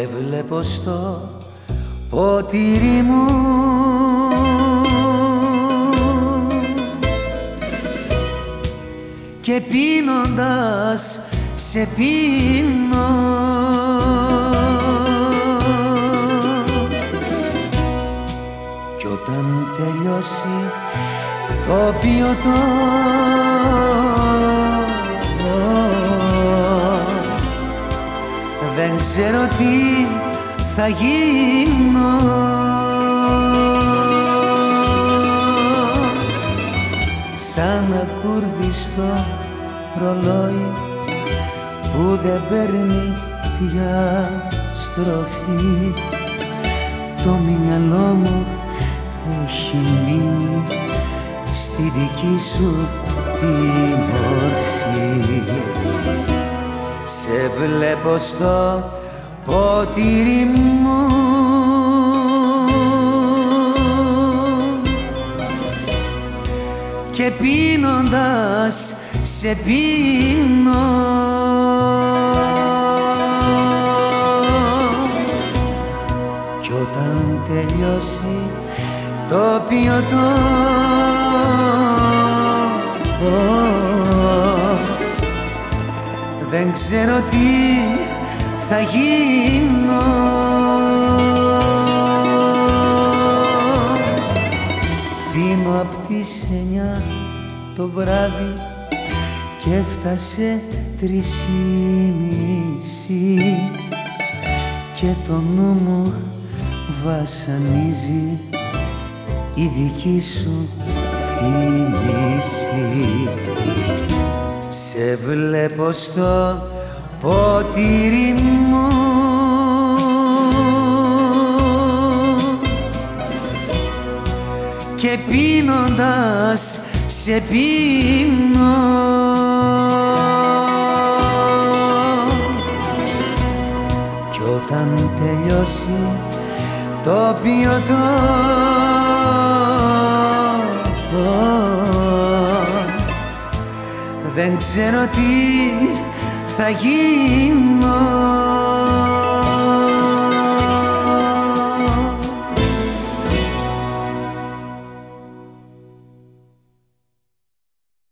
βλέπω στο ποτήρι μου. Και πίνοντας σε πίνω. Κι όταν τελειώσει το ποιοτό δεν ξέρω τι θα γίνω. Σαν ακουρδιστό ρολόι που δεν παίρνει πια στροφή. Το μυαλό μου έχει μείνει στη δική σου τη μορφή σε βλέπω στο ποτήρι μου. Και πίνοντας σε πίνω. Κι όταν τελειώσει το ποιοτό δεν ξέρω τι θα γίνω. Πίνω απ' τις εννιά το βράδυ και έφτασε τρεις μισή. Και το νου μου βασανίζει η δική σου θύμηση Σε βλέπω στο ποτήρι μου. Και πίνοντας σε πίνω. Κι όταν τελειώσει το ποιοτό δεν ξέρω τι θα γίνω